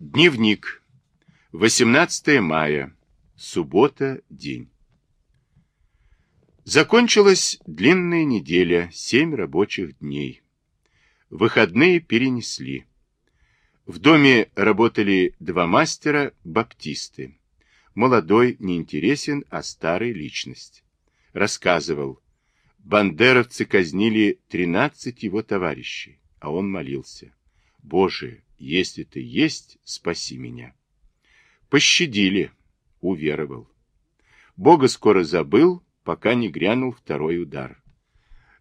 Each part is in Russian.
Дневник. 18 мая. Суббота. День. Закончилась длинная неделя, семь рабочих дней. Выходные перенесли. В доме работали два мастера, баптисты. Молодой не интересен, а старый личность. Рассказывал. Бандеровцы казнили 13 его товарищей, а он молился. Боже, если ты есть, спаси меня. Пощадили, уверовал. Бога скоро забыл, пока не грянул второй удар.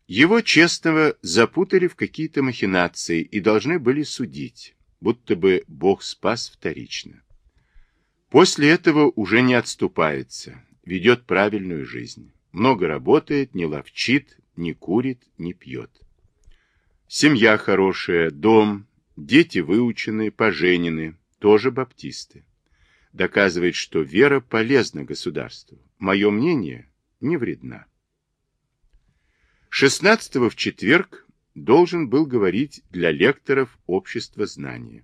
Его честного запутали в какие-то махинации и должны были судить, будто бы Бог спас вторично. После этого уже не отступается, ведет правильную жизнь. Много работает, не ловчит, не курит, не пьет. Семья хорошая, дом, Дети выучены, поженены, тоже баптисты. Доказывает, что вера полезна государству. Мое мнение не вредна. 16 в четверг должен был говорить для лекторов общества знания.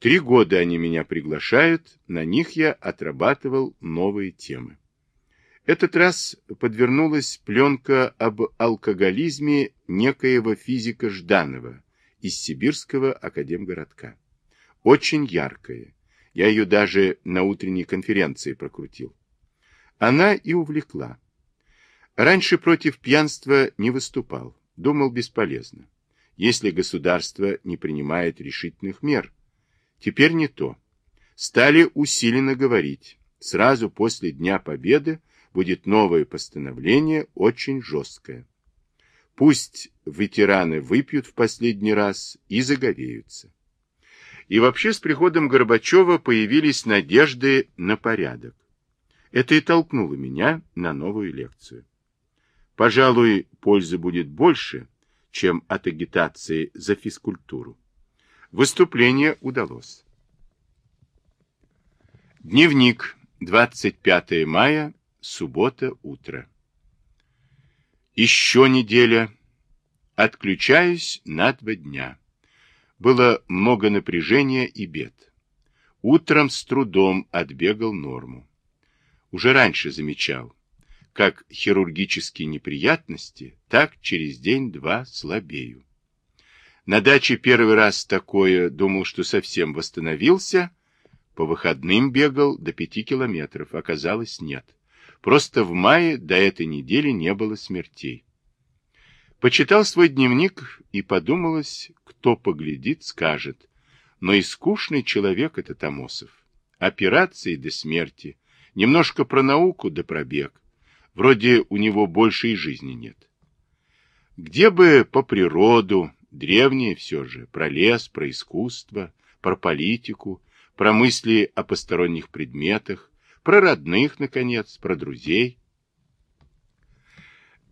Три года они меня приглашают, на них я отрабатывал новые темы. Этот раз подвернулась пленка об алкоголизме некоего физика Жданова, из Сибирского академгородка. Очень яркая. Я ее даже на утренней конференции прокрутил. Она и увлекла. Раньше против пьянства не выступал. Думал бесполезно. Если государство не принимает решительных мер. Теперь не то. Стали усиленно говорить. Сразу после Дня Победы будет новое постановление, очень жесткое. Пусть ветераны выпьют в последний раз и заговеются. И вообще с приходом Горбачева появились надежды на порядок. Это и толкнуло меня на новую лекцию. Пожалуй, пользы будет больше, чем от агитации за физкультуру. Выступление удалось. Дневник. 25 мая. Суббота. Утро. Еще неделя. Отключаюсь на два дня. Было много напряжения и бед. Утром с трудом отбегал норму. Уже раньше замечал, как хирургические неприятности, так через день-два слабею. На даче первый раз такое, думал, что совсем восстановился, по выходным бегал до пяти километров, оказалось нет. Просто в мае до этой недели не было смертей. Почитал свой дневник и подумалось, кто поглядит, скажет. Но и скучный человек этот Амосов. Операции до смерти, немножко про науку да пробег. Вроде у него больше и жизни нет. Где бы по природу, древние все же, про лес, про искусство, про политику, про мысли о посторонних предметах, про родных, наконец, про друзей.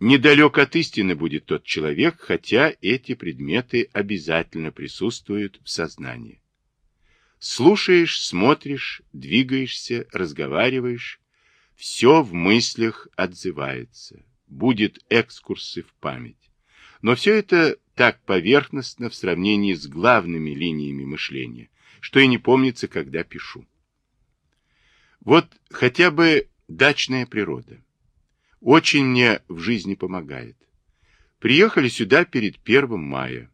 Недалек от истины будет тот человек, хотя эти предметы обязательно присутствуют в сознании. Слушаешь, смотришь, двигаешься, разговариваешь, все в мыслях отзывается, будет экскурсы в память. Но все это так поверхностно в сравнении с главными линиями мышления, что и не помнится, когда пишу. Вот хотя бы дачная природа. Очень мне в жизни помогает. Приехали сюда перед первым мая.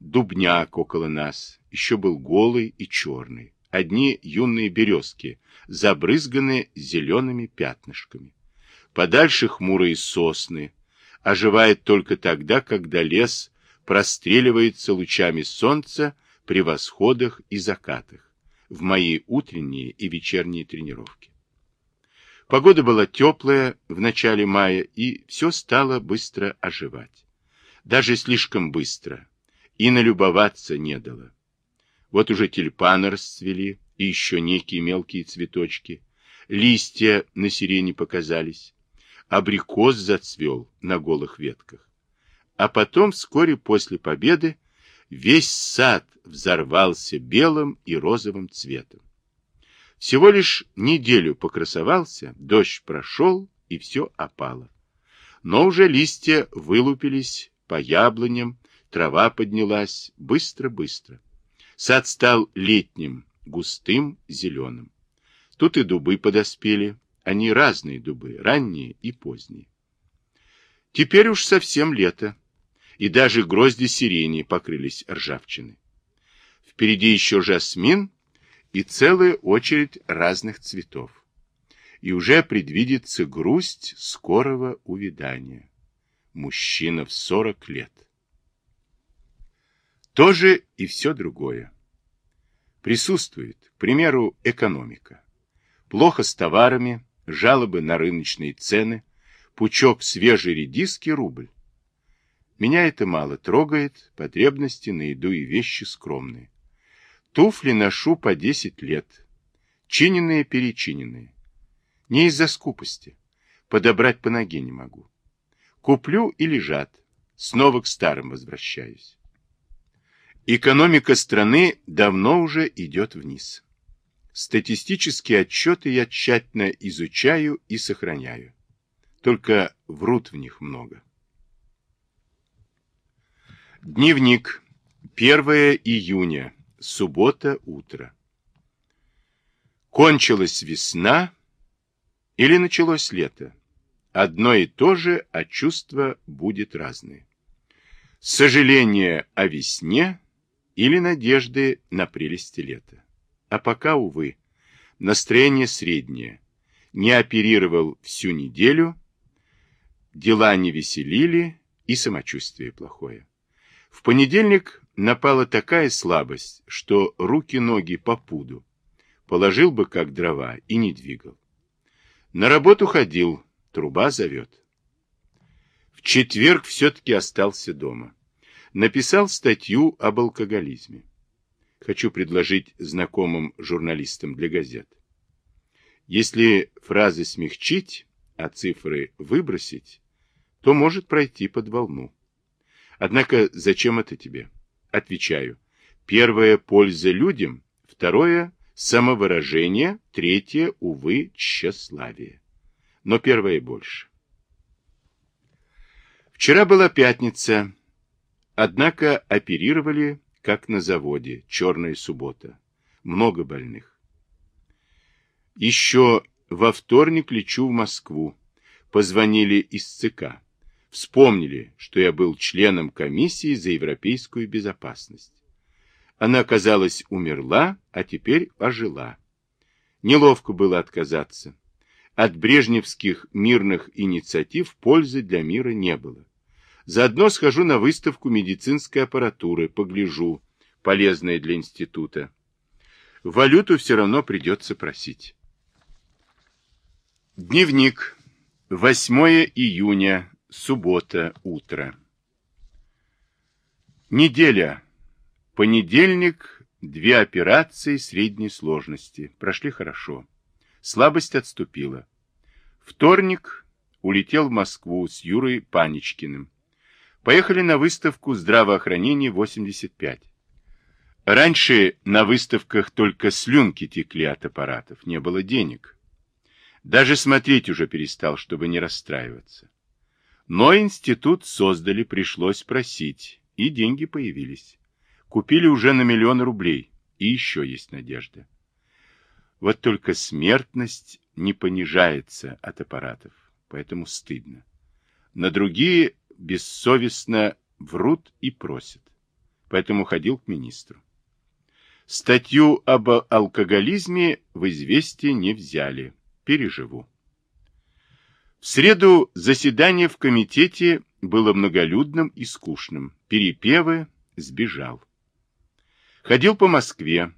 Дубняк около нас, еще был голый и черный. Одни юные березки, забрызганные зелеными пятнышками. Подальше хмурые сосны. Оживает только тогда, когда лес простреливается лучами солнца при восходах и закатах в мои утренние и вечерние тренировки. Погода была теплая в начале мая, и все стало быстро оживать. Даже слишком быстро. И налюбоваться не дало. Вот уже тюльпаны расцвели, и еще некие мелкие цветочки. Листья на сирене показались. Абрикос зацвел на голых ветках. А потом, вскоре после победы, весь сад взорвался белым и розовым цветом. Всего лишь неделю покрасовался, дождь прошел, и все опало. Но уже листья вылупились по яблоням, трава поднялась быстро-быстро. Сад стал летним, густым зеленым. Тут и дубы подоспели, они разные дубы, ранние и поздние. Теперь уж совсем лето, и даже грозди сирени покрылись ржавчиной. Впереди еще жасмин и целая очередь разных цветов. И уже предвидится грусть скорого увядания. Мужчина в сорок лет. Тоже и все другое. Присутствует, к примеру, экономика. Плохо с товарами, жалобы на рыночные цены, пучок свежей редиски – рубль. Меня это мало трогает, потребности на еду и вещи скромные. Туфли ношу по 10 лет, чиненные-перечиненные. Не из-за скупости, подобрать по ноге не могу. Куплю и лежат, снова к старым возвращаюсь. Экономика страны давно уже идет вниз. Статистические отчеты я тщательно изучаю и сохраняю. Только врут в них много. Дневник. 1 июня. Суббота, утро. Кончилась весна или началось лето? Одно и то же, а чувства будет разные. Сожаление о весне или надежды на прелести лета. А пока, увы, настроение среднее. Не оперировал всю неделю, дела не веселили и самочувствие плохое. В понедельник напала такая слабость, что руки-ноги по пуду. Положил бы, как дрова, и не двигал. На работу ходил, труба зовет. В четверг все-таки остался дома. Написал статью об алкоголизме. Хочу предложить знакомым журналистам для газет. Если фразы смягчить, а цифры выбросить, то может пройти под волну. Однако зачем это тебе? Отвечаю. Первое – польза людям, второе – самовыражение, третье, увы, тщеславие. Но первое больше. Вчера была пятница, однако оперировали, как на заводе, черная суббота. Много больных. Еще во вторник лечу в Москву. Позвонили из ЦК. Вспомнили, что я был членом комиссии за европейскую безопасность. Она, казалось, умерла, а теперь ожила. Неловко было отказаться. От брежневских мирных инициатив пользы для мира не было. Заодно схожу на выставку медицинской аппаратуры, погляжу, полезная для института. Валюту все равно придется просить. Дневник. 8 июня Суббота, утро. Неделя. Понедельник. Две операции средней сложности. Прошли хорошо. Слабость отступила. Вторник. Улетел в Москву с Юрой Паничкиным. Поехали на выставку здравоохранения 85. Раньше на выставках только слюнки текли от аппаратов, не было денег. Даже смотреть уже перестал, чтобы не расстраиваться. Но институт создали, пришлось просить, и деньги появились. Купили уже на миллион рублей, и еще есть надежда. Вот только смертность не понижается от аппаратов, поэтому стыдно. На другие бессовестно врут и просят. Поэтому ходил к министру. Статью об алкоголизме в известие не взяли. Переживу. В среду заседание в комитете было многолюдным и скучным. Перепевы сбежал. Ходил по Москве,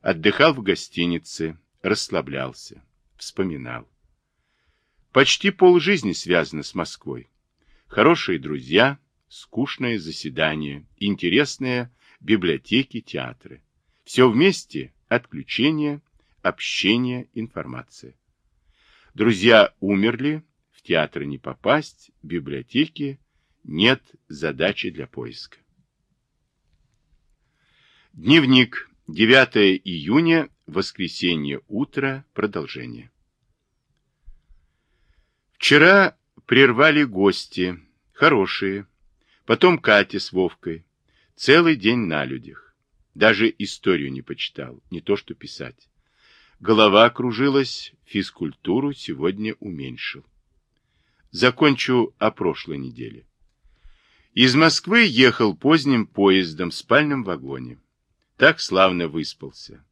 отдыхал в гостинице, расслаблялся, вспоминал. Почти полжизни связано с Москвой. Хорошие друзья, скучное заседание, интересные библиотеки, театры. Все вместе – отключение, общение, информация. Друзья умерли, театры не попасть, библиотеки нет задачи для поиска. Дневник. 9 июня, воскресенье, утро, продолжение. Вчера прервали гости, хорошие, потом Катя с Вовкой, целый день на людях. Даже историю не почитал, не то что писать. Голова кружилась, физкультуру сегодня уменьшил. Закончу о прошлой неделе. Из Москвы ехал поздним поездом в спальном вагоне. Так славно выспался.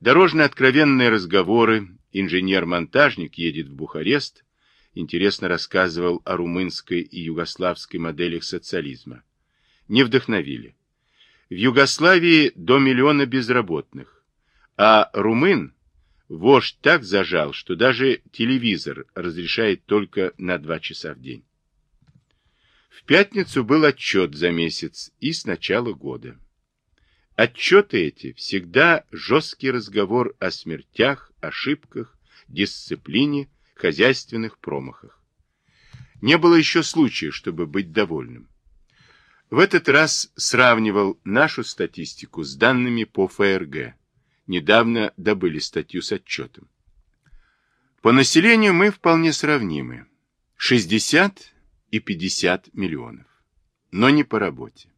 Дорожно-откровенные разговоры, инженер-монтажник едет в Бухарест, интересно рассказывал о румынской и югославской моделях социализма. Не вдохновили. В Югославии до миллиона безработных, а румын вождь так зажал, что даже телевизор разрешает только на два часа в день. В пятницу был отчет за месяц и с начала года. Отчеты эти всегда жесткий разговор о смертях, ошибках, дисциплине, хозяйственных промахах. Не было еще случая, чтобы быть довольным. В этот раз сравнивал нашу статистику с данными по ФРГ. Недавно добыли статью с отчетом. По населению мы вполне сравнимы. 60 и 50 миллионов. Но не по работе.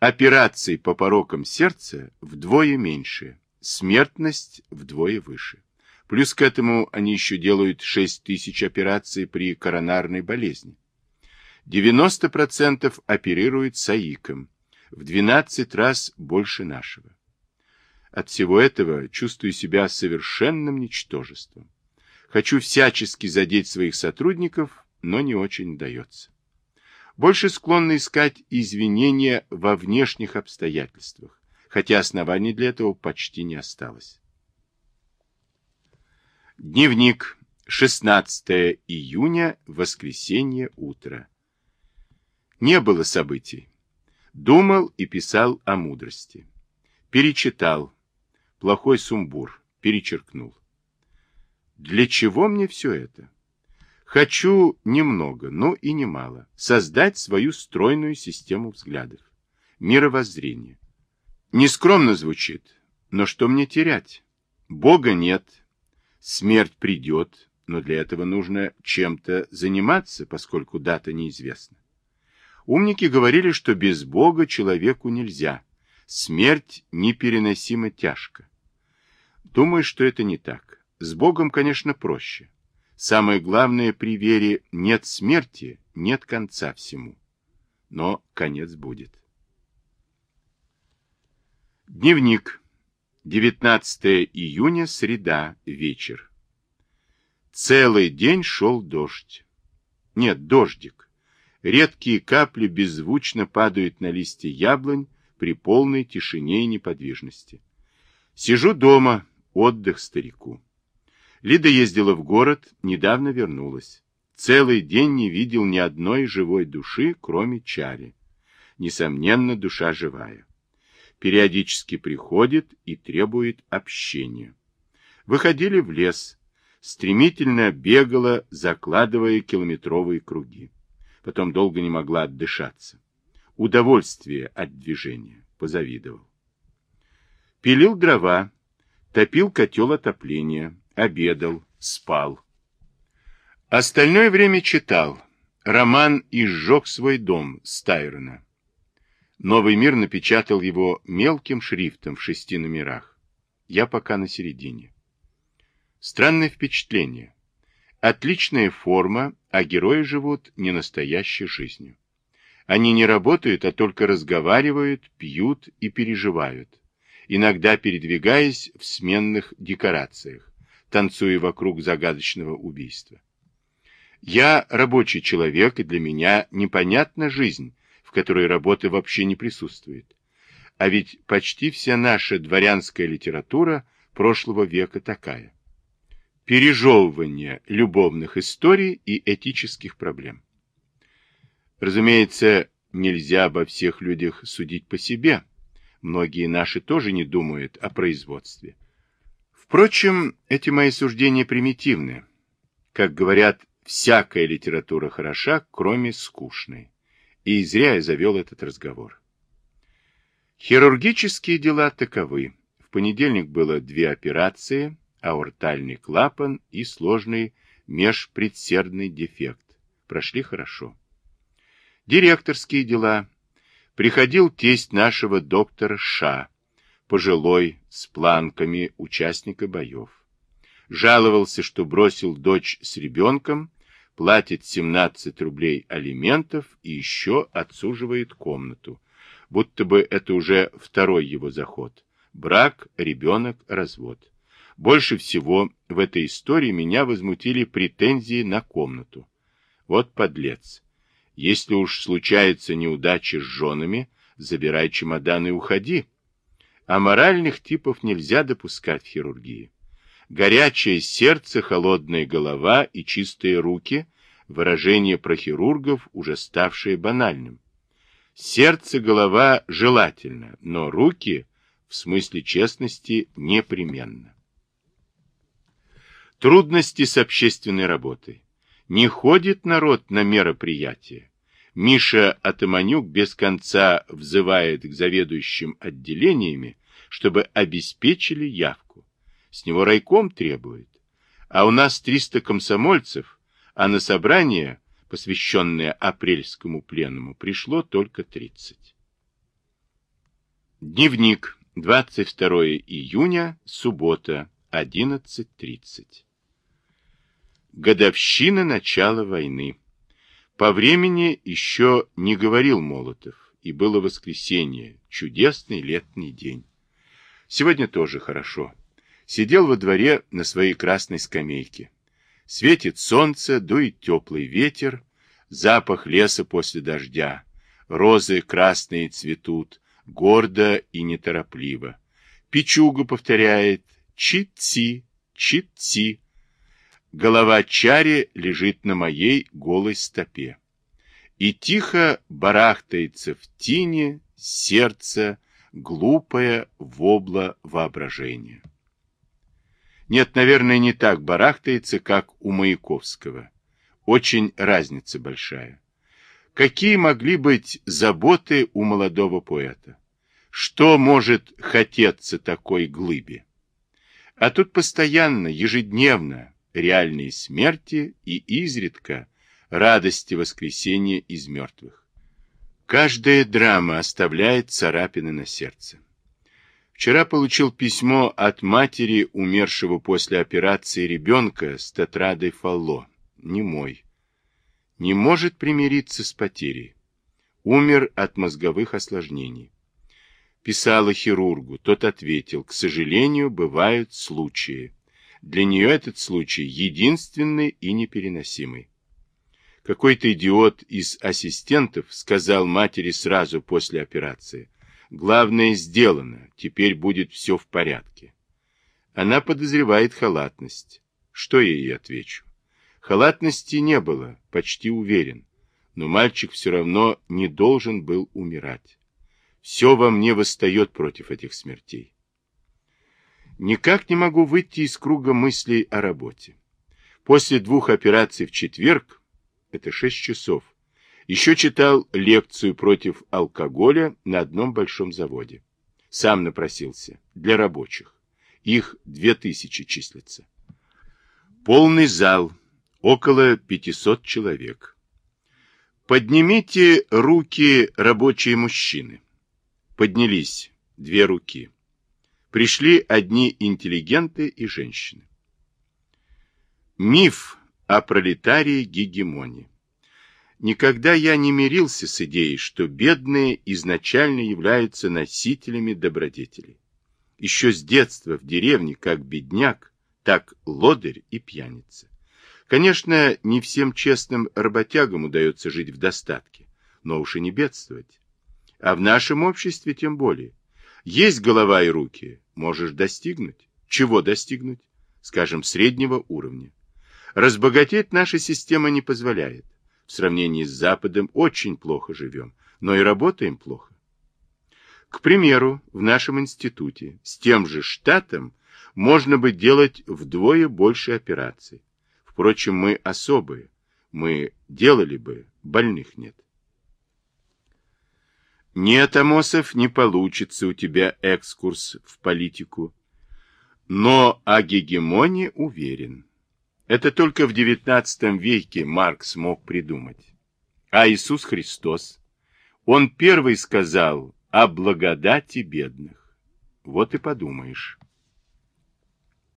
Операций по порокам сердца вдвое меньше, смертность вдвое выше. Плюс к этому они еще делают 6 тысяч операций при коронарной болезни. 90% оперируют САИКом, в 12 раз больше нашего. От всего этого чувствую себя совершенным ничтожеством. Хочу всячески задеть своих сотрудников, но не очень удается. Больше склонны искать извинения во внешних обстоятельствах, хотя оснований для этого почти не осталось. Дневник. 16 июня, воскресенье, утро. Не было событий. Думал и писал о мудрости. Перечитал, плохой сумбур, перечеркнул. Для чего мне все это? Хочу немного, но и немало, создать свою стройную систему взглядов, мировоззрение. Нескромно звучит, но что мне терять? Бога нет, смерть придет, но для этого нужно чем-то заниматься, поскольку дата неизвестна. Умники говорили, что без Бога человеку нельзя, смерть непереносимо тяжко. Думаю, что это не так. С Богом, конечно, проще. Самое главное при вере нет смерти, нет конца всему. Но конец будет. Дневник. 19 июня, среда, вечер. Целый день шел дождь. Нет, дождик. Редкие капли беззвучно падают на листья яблонь при полной тишине и неподвижности. Сижу дома, Отдых старику. Лида ездила в город, недавно вернулась. Целый день не видел ни одной живой души, кроме Чари. Несомненно, душа живая. Периодически приходит и требует общения. Выходили в лес. Стремительно бегала, закладывая километровые круги. Потом долго не могла отдышаться. Удовольствие от движения. Позавидовал. Пилил дрова, Топил котел отопления, обедал, спал. Остальное время читал. Роман «Изжег свой дом» Стайрона. Новый мир напечатал его мелким шрифтом в шести номерах. Я пока на середине. Странное впечатление. Отличная форма, а герои живут не настоящей жизнью. Они не работают, а только разговаривают, пьют и переживают иногда передвигаясь в сменных декорациях, танцуя вокруг загадочного убийства. Я рабочий человек, и для меня непонятна жизнь, в которой работы вообще не присутствует. А ведь почти вся наша дворянская литература прошлого века такая. Пережевывание любовных историй и этических проблем. Разумеется, нельзя обо всех людях судить по себе, Многие наши тоже не думают о производстве. Впрочем, эти мои суждения примитивны. Как говорят, всякая литература хороша, кроме скучной. И зря я завел этот разговор. Хирургические дела таковы. В понедельник было две операции, аортальный клапан и сложный межпредсердный дефект. Прошли хорошо. Директорские дела Приходил тесть нашего доктора Ша, пожилой, с планками участника боев. Жаловался, что бросил дочь с ребенком, платит 17 рублей алиментов и еще отсуживает комнату. Будто бы это уже второй его заход. Брак, ребенок, развод. Больше всего в этой истории меня возмутили претензии на комнату. Вот подлец. Если уж случается неудача с женами, забирай чемодан и уходи. А моральных типов нельзя допускать в хирургии. Горячее сердце, холодная голова и чистые руки – выражение про хирургов, уже ставшее банальным. Сердце, голова желательно, но руки, в смысле честности, непременно. Трудности с общественной работой. Не ходит народ на мероприятия. Миша Атаманюк без конца взывает к заведующим отделениями, чтобы обеспечили явку. С него райком требует. А у нас 300 комсомольцев, а на собрание, посвященное апрельскому пленуму, пришло только 30. Дневник. 22 июня, суббота, 11.30. Годовщина начала войны. По времени еще не говорил Молотов, и было воскресенье, чудесный летний день. Сегодня тоже хорошо. Сидел во дворе на своей красной скамейке. Светит солнце, дует теплый ветер, запах леса после дождя. Розы красные цветут, гордо и неторопливо. Пичуга повторяет «чит-си, чит-си». Голова Чари лежит на моей голой стопе. И тихо барахтается в тине сердце, глупое вобла воображения. Нет, наверное, не так барахтается, как у Маяковского. Очень разница большая. Какие могли быть заботы у молодого поэта? Что может хотеться такой глыбе? А тут постоянно, ежедневно, реальной смерти и изредка радости воскресения из мертвых. Каждая драма оставляет царапины на сердце. Вчера получил письмо от матери умершего после операции ребенка с тетрадой Фалло. Не мой. Не может примириться с потерей. Умер от мозговых осложнений. Писала хирургу. Тот ответил, к сожалению, бывают случаи. Для нее этот случай единственный и непереносимый. Какой-то идиот из ассистентов сказал матери сразу после операции. Главное сделано, теперь будет все в порядке. Она подозревает халатность. Что я ей отвечу? Халатности не было, почти уверен. Но мальчик все равно не должен был умирать. Все во мне восстает против этих смертей. Никак не могу выйти из круга мыслей о работе. После двух операций в четверг, это шесть часов, еще читал лекцию против алкоголя на одном большом заводе. Сам напросился, для рабочих. Их две тысячи числится. Полный зал, около 500 человек. Поднимите руки рабочие мужчины. Поднялись две руки пришли одни интеллигенты и женщины. Миф о пролетарии гегемонии. Никогда я не мирился с идеей, что бедные изначально являются носителями добродетелей. Еще с детства в деревне как бедняк, так лодырь и пьяница. Конечно, не всем честным работягам удается жить в достатке, но уж и не бедствовать. А в нашем обществе тем более. Есть голова и руки, можешь достигнуть. Чего достигнуть? Скажем, среднего уровня. Разбогатеть наша система не позволяет. В сравнении с Западом очень плохо живем, но и работаем плохо. К примеру, в нашем институте с тем же штатом можно бы делать вдвое больше операций. Впрочем, мы особые. Мы делали бы, больных нет. Нет, Амосов, не получится у тебя экскурс в политику. Но о гегемонии уверен. Это только в XIX веке Маркс мог придумать. А Иисус Христос, он первый сказал о благодати бедных. вот и подумаешь.